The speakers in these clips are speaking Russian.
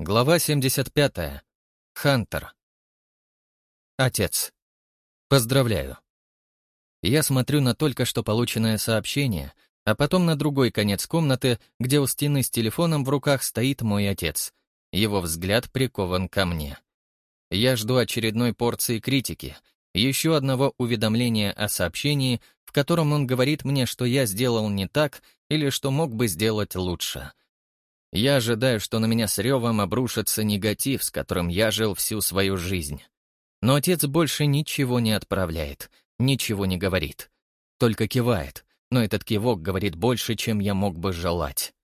Глава 75. Хантер. Отец. Поздравляю. Я смотрю на только что полученное сообщение, а потом на другой конец комнаты, где у стены с телефоном в руках стоит мой отец. Его взгляд прикован ко мне. Я жду очередной порции критики, еще одного уведомления о сообщении, в котором он говорит мне, что я сделал не так или что мог бы сделать лучше — я ожидаю, что на меня с ревом обрушится негатив, с которым я жил всю свою жизнь. Но отец больше ничего не отправляет, ничего не говорит. Только кивает, но этот кивок говорит больше, чем я мог бы желать.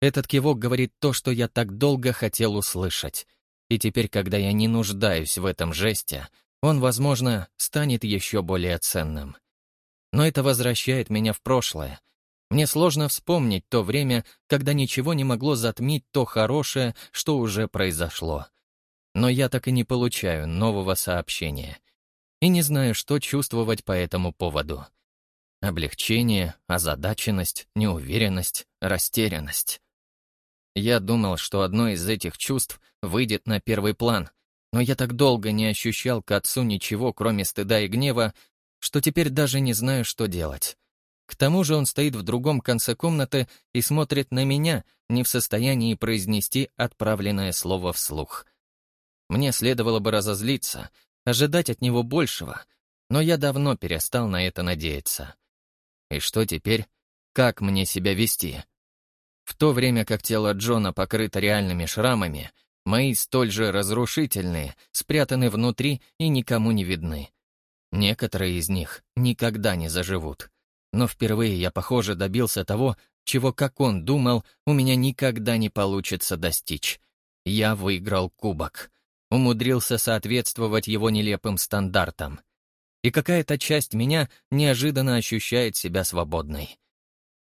Этот кивок говорит то, что я так долго хотел услышать. И теперь, когда я не нуждаюсь в этом жесте, он, возможно, станет еще более ценным. Но это возвращает меня в прошлое, мне сложно вспомнить то время, когда ничего не могло затмить то хорошее, что уже произошло. Но я так и не получаю нового сообщения. И не знаю, что чувствовать по этому поводу. Облегчение, озадаченность, неуверенность, растерянность. Я думал, что одно из этих чувств выйдет на первый план, но я так долго не ощущал к отцу ничего, кроме стыда и гнева, что теперь даже не знаю, что делать. К тому же он стоит в другом конце комнаты и смотрит на меня, не в состоянии произнести отправленное слово вслух. Мне следовало бы разозлиться, ожидать от него большего, но я давно перестал на это надеяться. И что теперь? Как мне себя вести? В то время как тело Джона покрыто реальными шрамами, мои столь же разрушительные, спрятаны внутри и никому не видны. Некоторые из них никогда не заживут. Но впервые я, похоже, добился того, чего, как он думал, у меня никогда не получится достичь. Я выиграл кубок. Умудрился соответствовать его нелепым стандартам. И какая-то часть меня неожиданно ощущает себя свободной.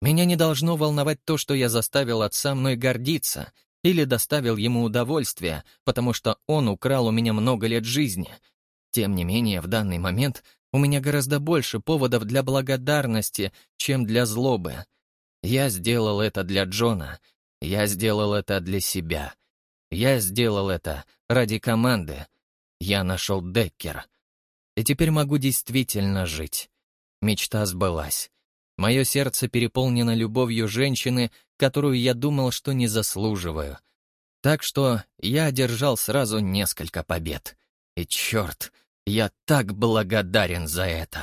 Меня не должно волновать то, что я заставил отца мной гордиться или доставил ему удовольствие, потому что он украл у меня много лет жизни. Тем не менее, в данный момент у меня гораздо больше поводов для благодарности, чем для злобы. Я сделал это для Джона. Я сделал это для себя. Я сделал это ради команды. Я нашел Деккера. И теперь могу действительно жить. Мечта сбылась. Мое сердце переполнено любовью женщины, которую я думал, что не заслуживаю. Так что я одержал сразу несколько побед. И черт, я так благодарен за это.